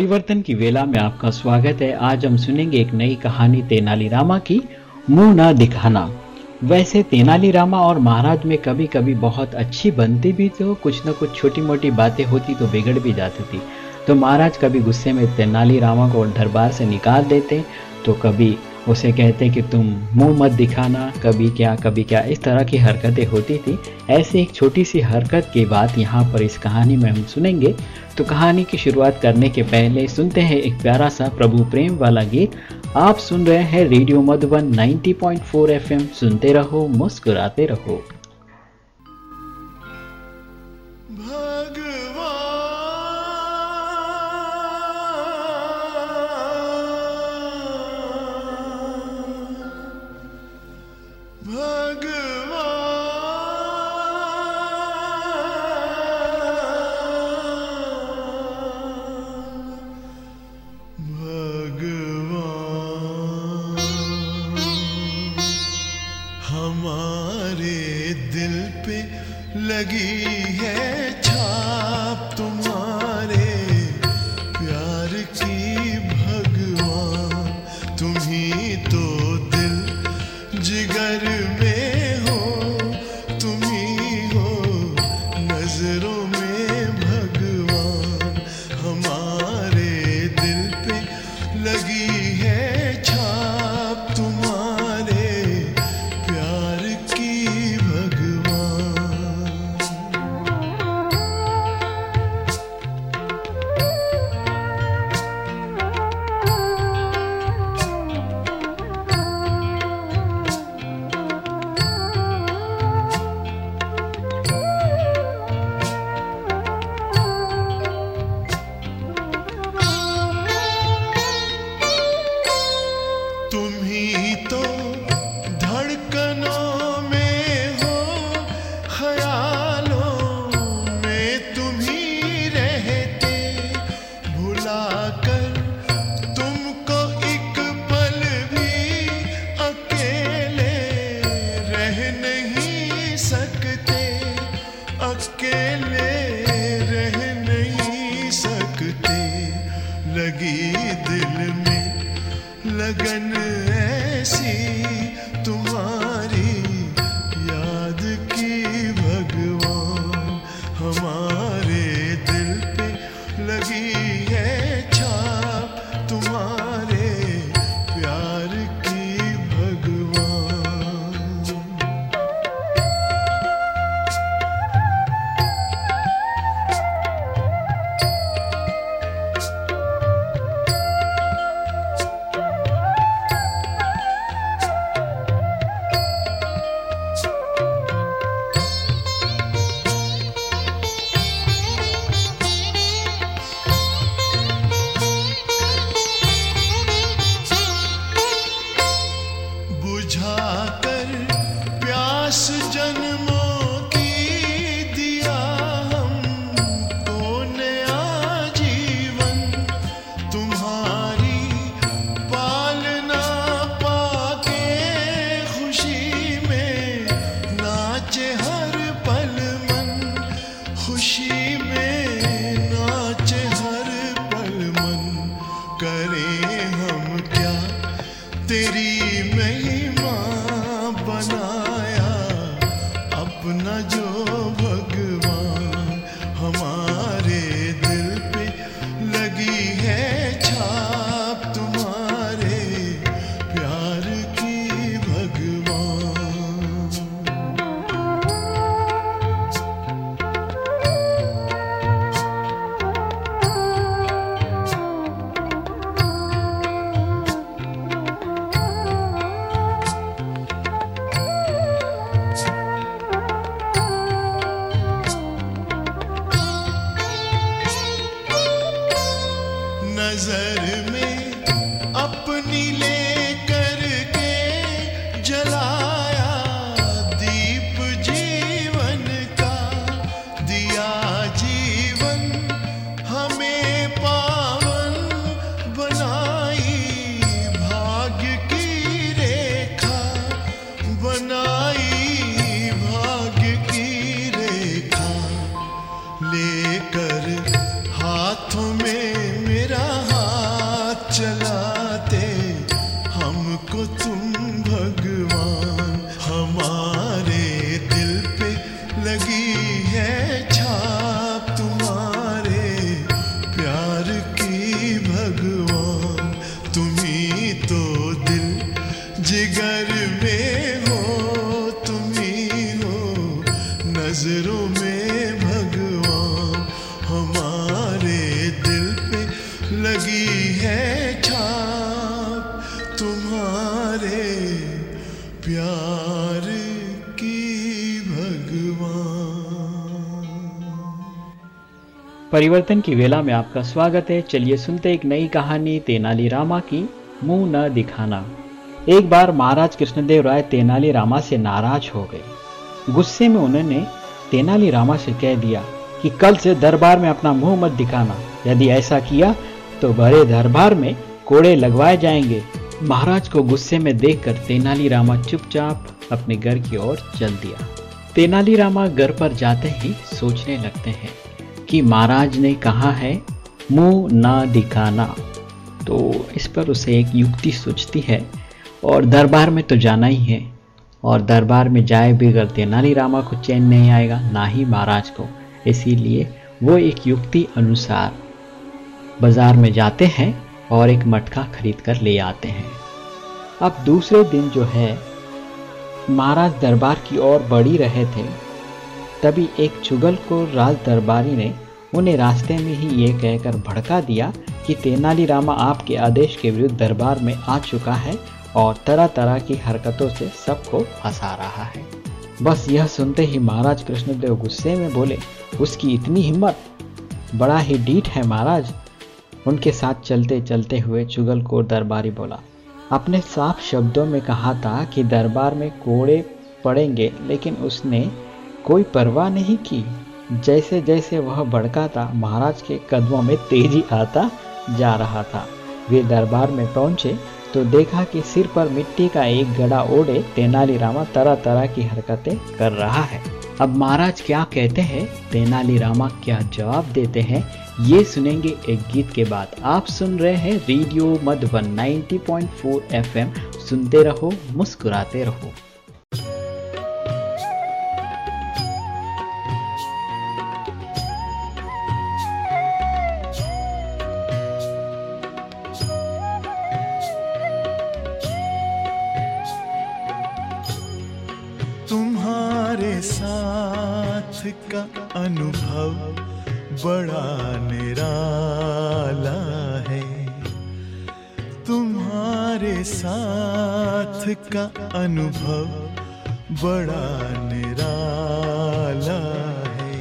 परिवर्तन की वेला में आपका स्वागत है। आज हम सुनेंगे एक नई कहानी तेनालीरामा की, मुँह ना दिखाना। वैसे तेनालीरामा और महाराज में कभी कभी बहुत अच्छी बनती भी तो कुछ ना कुछ छोटी मोटी बातें होती तो बिगड़ भी जाती थी। तो महाराज कभी गुस्से में तेनालीरामा को दरबार से निकाल देते तो कभी उसे कहते कि तुम मुँह मत दिखाना, कभी क्या कभी क्या, इस तरह की हरकतें होती थी। ऐसे एक छोटी सी हरकत की बात यहाँ पर इस कहानी में हम सुनेंगे। तो कहानी की शुरुआत करने के पहले सुनते हैं एक प्यारा सा प्रभु प्रेम वाला गीत। आप सुन रहे हैं रेडियो मधुबन 90.4 एफएम। सुनते रहो, मुस्कुराते रहो। चलाते हमको तुम परिवर्तन की वेला में आपका स्वागत है। चलिए सुनते एक नई कहानी तेनाली रामा की, मुँह न दिखाना। एक बार महाराज कृष्णदेव राय तेनाली रामा से नाराज़ हो गए। गुस्से में उन्होंने तेनाली रामा से कह दिया कि कल से दरबार में अपना मुँह मत दिखाना। यदि ऐसा किया तो बड़े दरबार में कोड़े लगवाए जाएँगे। महाराज को गुस्से में देखकर तेनाली रामा चुपचाप अपने घर की ओर चल दिया। तेनाली रामा घर पर जाते ही सोचने लगते हैं कि महाराज ने कहा है, मुँह ना दिखाना। तो इस पर उसे एक युक्ति सोचती है और दरबार में तो जाना ही है और दरबार में जाए बिगड़ तेनाली रामा को चैन नहीं आएगा, ना ही महाराज को। इसीलिए वो एक युक्ति अनुसार बाज़ार में जाते हैं और एक मटका खरीद कर ले आते हैं। अब दूसरे दिन जो है, महाराज दरबार की ओर बढ़ी रहे थे। तभी एक चुगल को राज दरबारी ने उन्हें रास्ते में ही ये कहकर भड़का दिया कि तेनालीरामा आपके आदेश के विरुद्ध दरबार में आ चुका है और तरह तरह की हरकतों से सबको फंसा रहा है। बस यह सुनते ही महाराज कृष्णदेव गुस्से में बोले, उसकी इतनी हिम्मत? बड़ा ही डीठ है महाराज। उनके साथ चलते चलते हुए चुगल को दरबारी बोला अपने साफ़ शब्दों में कहा था कि दरबार में कोड़े पड़ेंगे, लेकिन उसने कोई परवाह नहीं की। जैसे जैसे वह भड़का था, महाराज के कदमों में तेज़ी आता जा रहा था। वे दरबार में पहुँचे तो देखा कि सिर पर मिट्टी का एक गड़ा ओढ़े तेनालीरामा तरह तरह की हरकतें कर रहा है। अब महाराज क्या कहते हैं? तेनालीरामा क्या जवाब देते हैं? ये सुनेंगे एक गीत के बाद। आप सुन रहे हैं रेडियो मधुबन 90.4 एफएम। सुनते रहो, मुस्कुराते रहो। अनुभव बड़ा निराला है।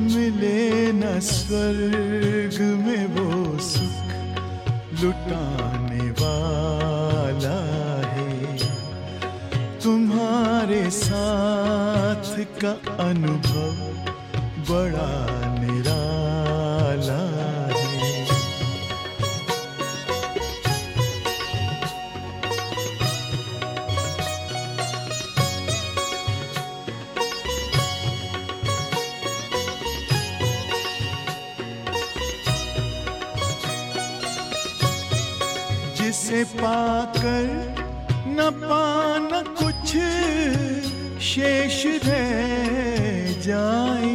मिले न स्वर्ग में वो सुख लुटाने वाला है। तुम्हारे साथ का अनुभव बड़ा जिसे पाकर न पाना कुछ शेष रह जाए।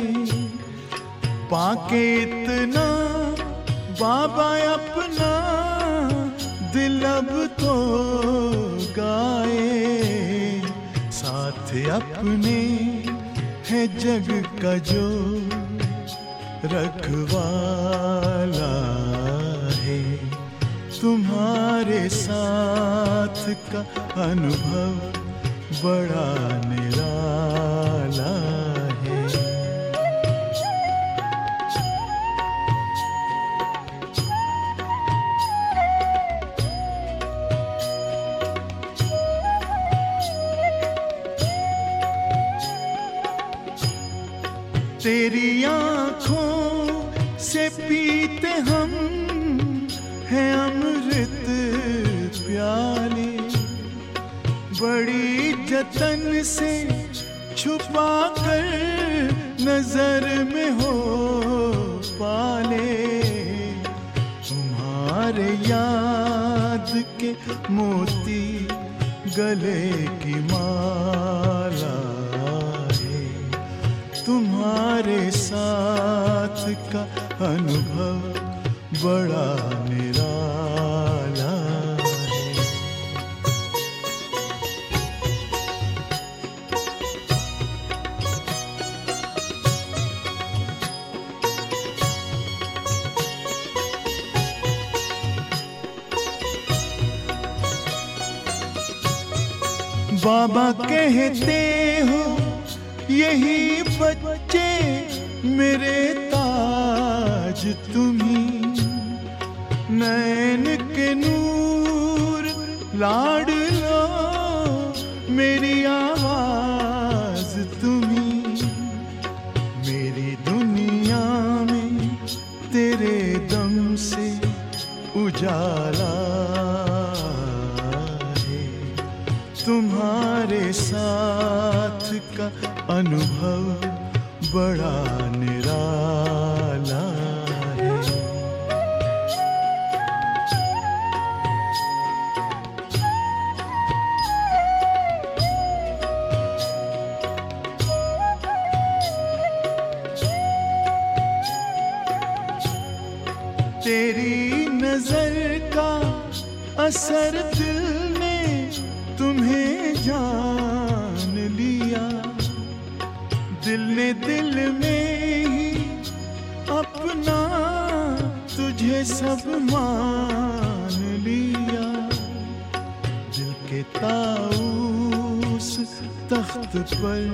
पाके इतना बाबा अपना दिल अब तो गाए। साथ अपने है जग का जो रखवाला। तुम्हारे साथ का अनुभव बड़ा निराला है। तेरी आँखों से पीते हम हैं प्याले बड़ी जतन से छुपा कर नज़र में हो पाले तुम्हारे याद के मोती गले की माला है। तुम्हारे साथ का अनुभव बड़ा निराला बाबा कहते हो यही बच्चे मेरे ताज तुम्ही असर दिल ने तुम्हें जान लिया। दिल ने दिल में ही अपना तुझे सब मान लिया। दिल के ताऊस तख्त पर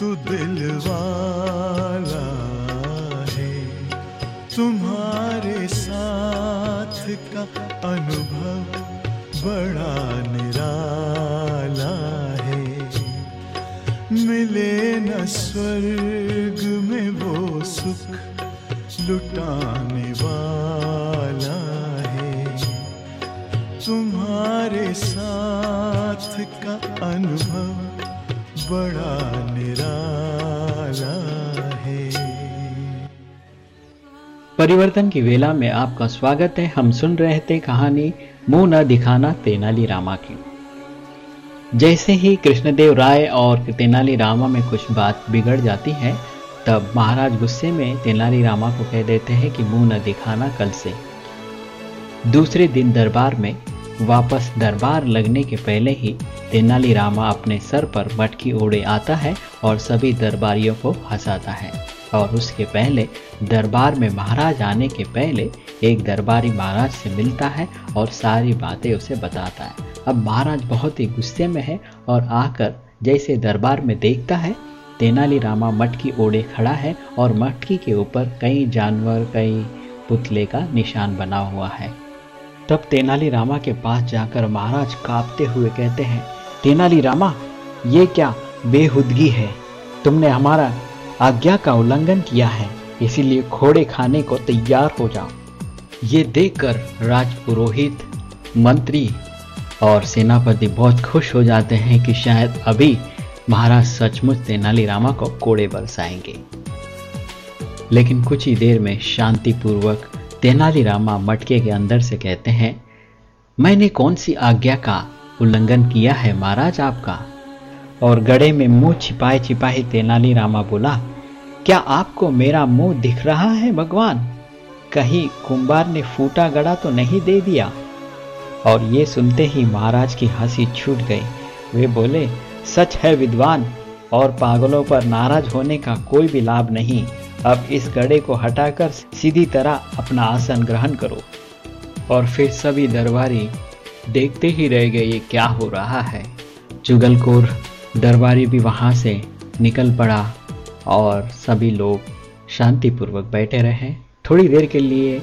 तू दिल वाला है। तुम्हारे साथ का अनुभव बड़ा निराला है। मिले न स्वर्ग में वो सुख लुटाने वाला है। तुम्हारे साथ का अनुभव बड़ा निराला परिवर्तन की वेला में आपका स्वागत है। हम सुन रहे थे कहानी, मुँह न दिखाना तेनाली रामा की। जैसे ही कृष्णदेव राय और तेनाली रामा में कुछ बात बिगड़ जाती है, तब महाराज गुस्से में तेनाली रामा को कह देते हैं कि मुँह न दिखाना कल से। दूसरे दिन दरबार में वापस दरबार लगने के पहले ही तेनाली रामा अपने सर पर मटकी ओढ़े आता है और सभी दरबारियों को हंसाता है। और उसके पहले दरबार में महाराज आने के पहले एक दरबारी महाराज से मिलता है और सारी बातें उसे बताता है। अब महाराज बहुत ही गुस्से में है और आकर जैसे दरबार में देखता है, तेनाली रामा मटकी ओढ़े खड़ा है और मटकी के ऊपर कई जानवर, कई पुतले का निशान बना हुआ है। तब तेनाली रामा के पास जाकर महाराज कांपते हुए कहते हैं, तेनाली रामा, ये क्या बेहुदगी है? तुमने हमारा आज्ञा का उल्लंघन किया है, इसीलिए घोड़े खाने को तैयार हो जाओ। ये देखकर राजपुरोहित, मंत्री और सेनापति बहुत खुश हो जाते हैं कि शायद अभी महाराज सचमुच तेनालीरामा को कोड़े बरसाएँगे। लेकिन कुछ ही देर में शांतिपूर्वक तेनालीरामा मटके के अंदर से कहते हैं, मैंने कौन सी आज्ञा का उल्लंघन किया है महाराज आपका? और गड़े में मुँह छिपाए छिपाए तेनालीरामा बोला क्या आपको मेरा मुँह दिख रहा है, भगवान? कहीं कुंभार ने फूटा गड़ा तो नहीं दे दिया? और ये सुनते ही महाराज की हँसी छूट गई। वे बोले, सच है विद्वान, और पागलों पर नाराज़ होने का कोई भी लाभ नहीं। अब इस गड़े को हटाकर सीधी तरह अपना आसन ग्रहण करो। और फिर सभी दरबारी देखते ही रह गए, ये क्या हो रहा है। जुगलखोर दरबारी भी वहाँ से निकल पड़ा। और सभी लोग शांतिपूर्वक बैठे रहे। थोड़ी देर के लिए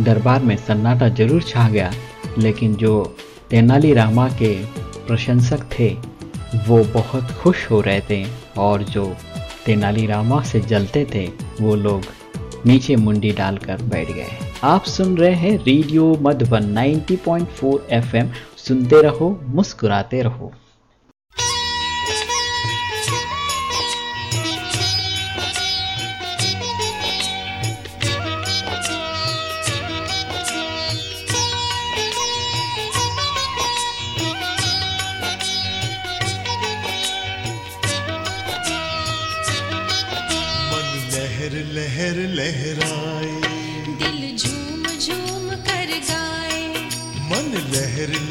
दरबार में सन्नाटा ज़रूर छा गया, लेकिन जो तेनालीरामा के प्रशंसक थे, वो बहुत खुश हो रहे थे और जो तेनालीरामा से जलते थे, वो लोग नीचे मुंडी डालकर बैठ गए। आप सुन रहे हैं रेडियो मधुबन 90.4 एफएम। सुनते रहो, मुस्कुराते रहो।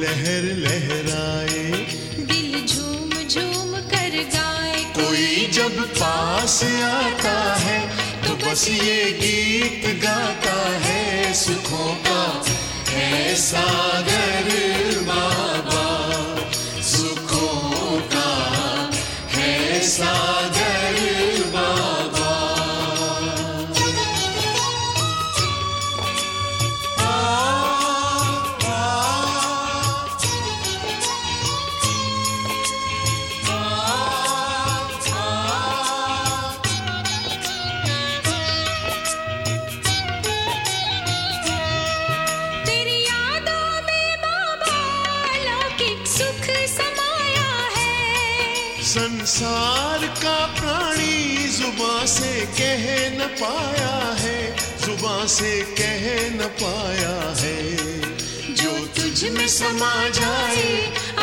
लहर लहराए। दिल झूम झूम कर गाए। कोई जब पास आता है तो बस ये गीत गाता है सुखों का है सागर मा। समा जाए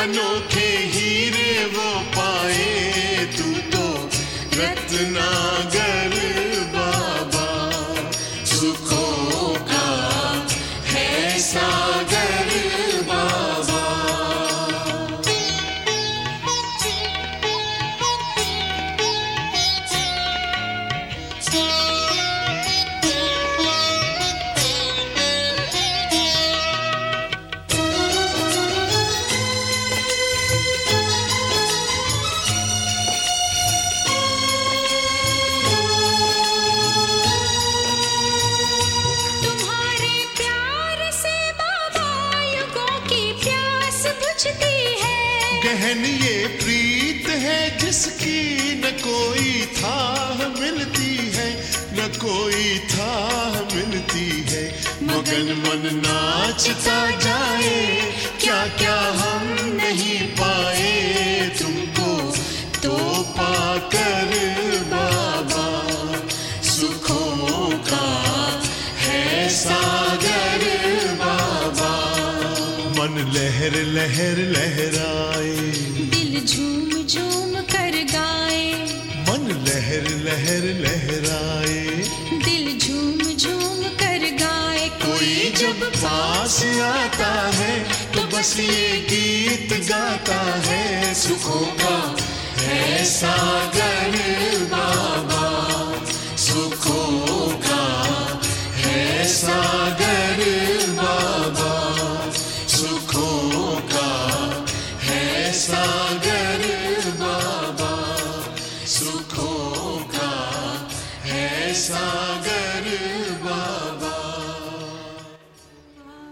अनोखे हीरे वो पाए। तू तो रत्नागर मगन मन नाचता जाए क्या क्या हम नहीं पाए तुमको? तो पाकर बाबा सुखों का है सागर बाबा। मन लहर लहर लहराए। दिल झूम झूम कर गाए। मन लहर लहर लहराए। पास आता है तो बस ये गीत गाता है, सुखों का है सागर बाबा। सुखों का है सागर बाबा। सुखों का है सागर बाबा। सुखों का है सागर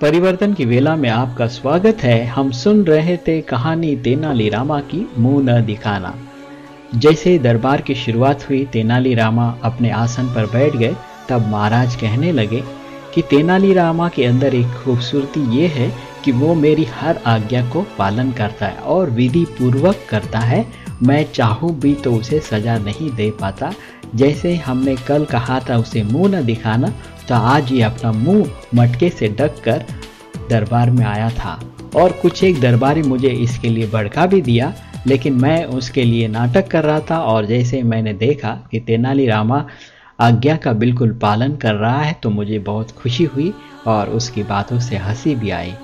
परिवर्तन की वेला में आपका स्वागत है। हम सुन रहे थे कहानी तेनाली रामा की मुँह न दिखाना। जैसे दरबार की शुरुआत हुई, तेनाली रामा अपने आसन पर बैठ गए। तब महाराज कहने लगे कि तेनाली रामा के अंदर एक खूबसूरती ये है कि वो मेरी हर आज्ञा को पालन करता है और विधि पूर्वक करता है। मैं चाहूँ भी तो उसे सजा नहीं दे पाता। जैसे हमने कल कहा था, उसे मुँह न दिखाना तो आज ये अपना मुँह मटके से ढक कर दरबार में आया था। और कुछ एक दरबारी मुझे इसके लिए भड़का भी दिया, लेकिन मैं उसके लिए नाटक कर रहा था और जैसे मैंने देखा कि तेनाली रामा आज्ञा का बिल्कुल पालन कर रहा है तो मुझे बहुत खुशी हुई और उसकी बातों से हँसी भी आई।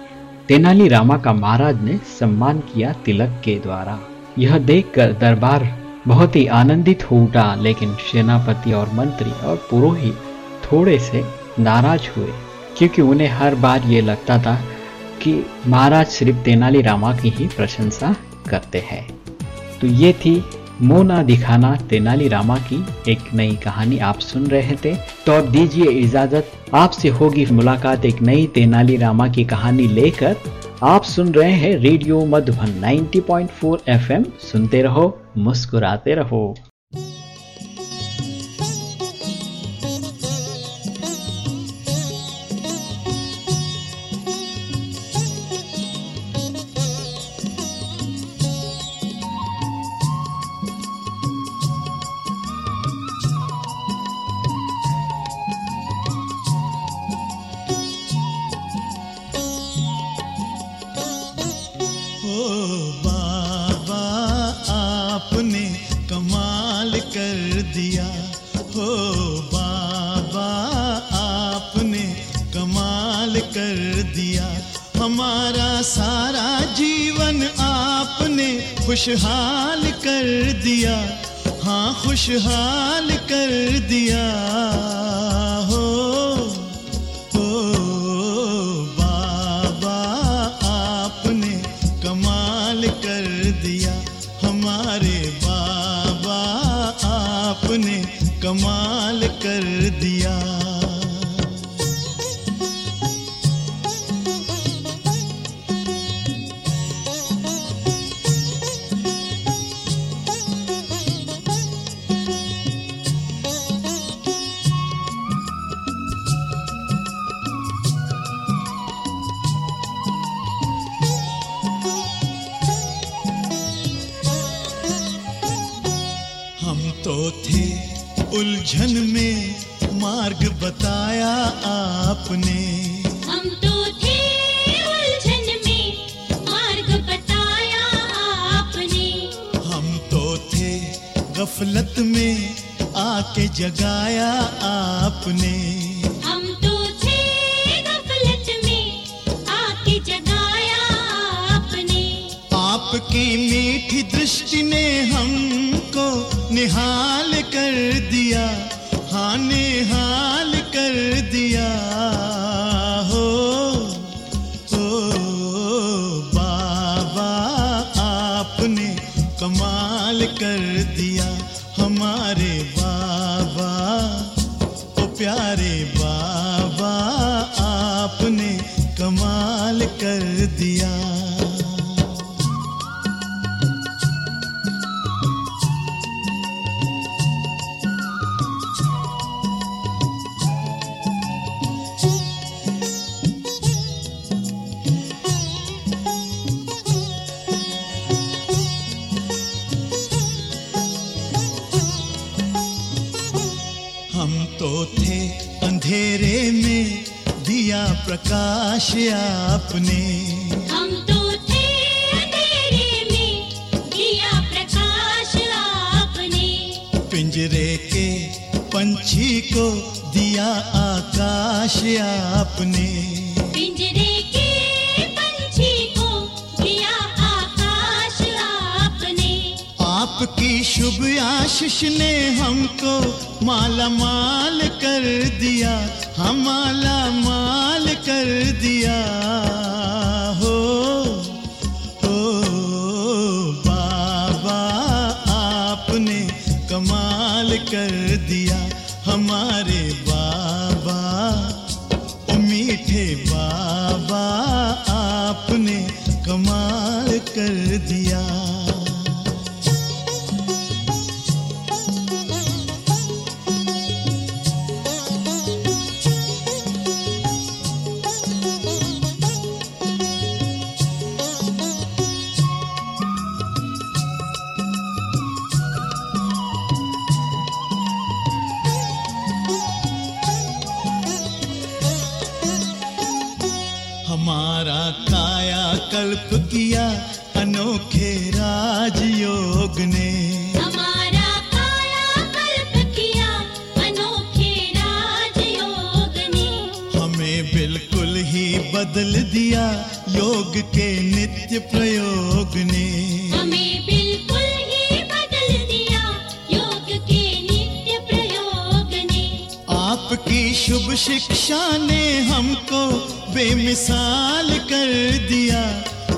तेनाली रामा का महाराज ने सम्मान किया तिलक के द्वारा। यह देखकर दरबार बहुत ही आनंदित हो उठा, लेकिन सेनापति और मंत्री और पुरोहित थोड़े से नाराज़ हुए, क्योंकि उन्हें हर बार ये लगता था कि महाराज सिर्फ़ तेनाली रामा की ही प्रशंसा करते हैं। तो ये थी मोना दिखाना तेनाली रामा की एक नई कहानी आप सुन रहे थे। तो अब दीजिए इजाज़त, आपसे होगी मुलाकात एक नई तेनाली रामा की कहानी लेकर। आप सुन रहे हैं रेडियो मधुबन 90.4 एफएम, सुनते रहो, मुस्कुराते रहो। खुशहाल कर दिया। हाँ खुशहाल कर दिया। आके जगाया आपने। हम तो थे गफलत में आके जगाया आपने। आपकी मीठी दृष्टि ने हमको निहाल कर दिया। हाँ प्रकाश आपने। हम तो थे अंधेरे में दिया प्रकाश आपने। पिंजरे के पंछी को दिया आकाश आपने माला माल कर दिया हमाला माल कर दिया। हमारा काया कल्प किया अनोखे राजयोग ने। हमारा काया कल्प किया अनोखे राजयोग ने। हमें बिल्कुल ही बदल दिया योग के नित्य प्रयोग ने। हमें बिल्कुल ही बदल दिया योग के नित्य प्रयोग ने। आपकी शुभ शिक्षा ने हमको बेमिसाल कर दिया,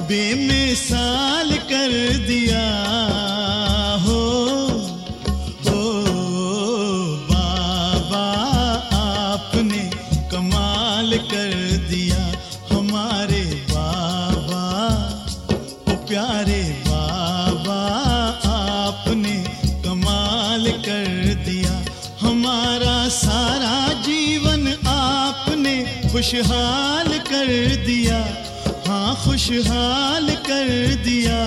बेमिसाल कर दिया। हो हो, बाबा, आपने कमाल कर दिया। हमारे बाबा, ओ प्यारे खुशहाल कर दिया। हाँ खुशहाल कर दिया।